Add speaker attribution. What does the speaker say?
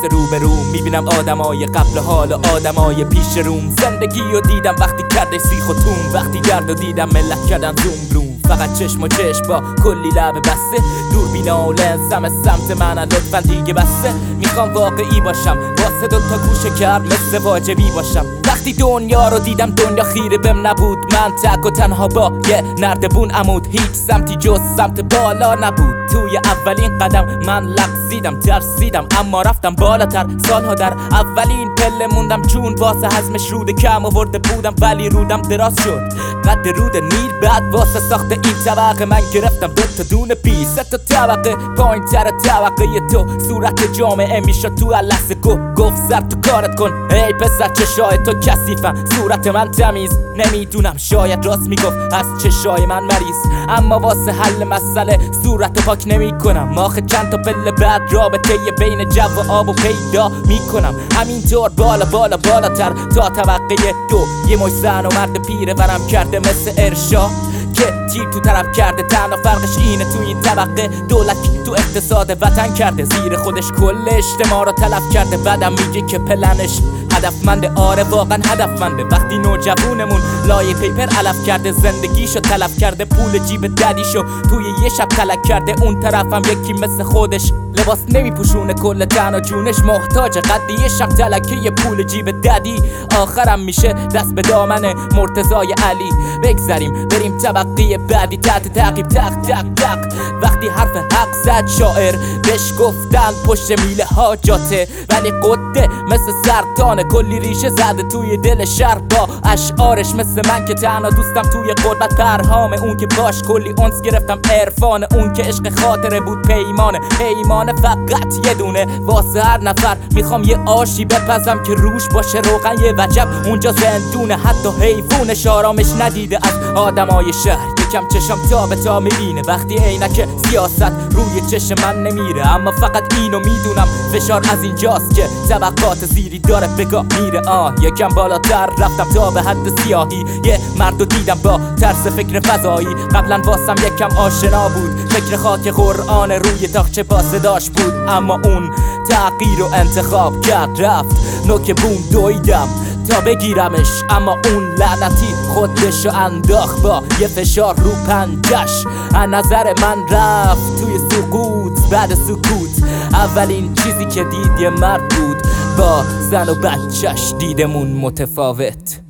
Speaker 1: مثل رو می‌بینم آدمای قبل حال و آدمای پیش روم. زندگی رو دیدم وقتی کرده سیخ و توم. وقتی گرد و دیدم ملت کردم زوم بلوم. فقط چشم و چشم با کلی لب بسته. دوربینا و لنزم سمت منن لطفا دیگه بسته. می‌خوام واقعی باشم. واسه دو تا گوشه کرد مثل واجبی باشم. وقتی دنیا رو دیدم دنیا خیره بهم نبود. من تک و تنها با یه نردبون عمود. هیچ سمتی جز سمت بالا نبود. توی اولین قدم من لغزیدم ترسیدم اما رفتم بالاتر. سالها در اولین پله موندم چون واسه حزمش رود کم آورده بودم ولی رودم دراز شد. قد رود نیل بعد واسه ساخت این طبقه من گرفتم. دو تا دونه پی سه تا طبقه پایین تر طبقه تو. صورت جامعه می‌شد تو لحظه گو گفت سر تو کارت کن. ای پسر چشای تو کثیفم. صورت من تمیز نمی‌دونم. شاید راست می‌گفت از چشای من مریض. اما واسه حل مسئله صورت رو پاک نمی کنم آخه چند تا پله بعد رابطه بین جو و آب و پیدا می‌کنم. همینطور بالا بالا بالاتر تا طبقه دو. یه مش زن و مرد پیره ورم کرده مثل ارشا. که تیر تو طرف کرده تنها فرقش اینه تو این طبقه. دولت تو اقتصاد وطن کرده. زیر خودش کل اجتماع رو تلف کرده. بعدم میگه که پلنش هدفمنده آره واقعا هدفمنده وقتی نوجوونمون لایه پیپر علف کرده زندگیشو تلف کرده پول جیب ددیشو توی یه شب تلک کرده اون طرفم یکی مثل خودش. لباس نمیپوشونه کل تن و جونش محتاج قد یه شب تلکه پول جیب ددی. آخرم میشه دست به دامن مرتضای علی. بگذریم بریم طبقه بعدی. تحت تعقیب تق تق تق. وقتی حرف حق زد شاعر بهش گفتن پشت میله ها جاته. ولی قده مثل سرطان کلی ریشه زده توی دل شهر. با اشعارش مثل من که تنها دوستم توی قربت پرهام اون که باش. کلی اونس گرفتم عرفان اون که عشق خاطره بود پیمانه. پیمانه فقط یه دونه. واسه هر نفر می‌خوام یه آشی بپزم که روش باشه روغن یه وجب. اونجا زندونه حتی حیفونش آرامش ندیده از آدمای شهر. یکم چشم تا به تا می‌بینه. وقتی عینک سیاست روی چشم من نمیره. اما فقط اینو می‌دونم. فشار از اینجاست که طبقات زیری داره بگاه میره. آه یکم بالاتر رفتم تا به حد سیاهی. یه مرد دیدم با ترس فکر فضایی. قبلا واسم یکم آشنا بود. فکر خاک قرآن روی تاخچه با صداش بود. اما اون تغییر و انتخاب کرد. رفت. نوک بوم دویدم. بگیرمش اما اون لعنتی خودشو انداخت با یه فشار رو پنجش. از نظر من رفت توی سقوط بعد سکوت. اولین چیزی که دید یه مرد بود با زن و بچهش دیدمون متفاوت.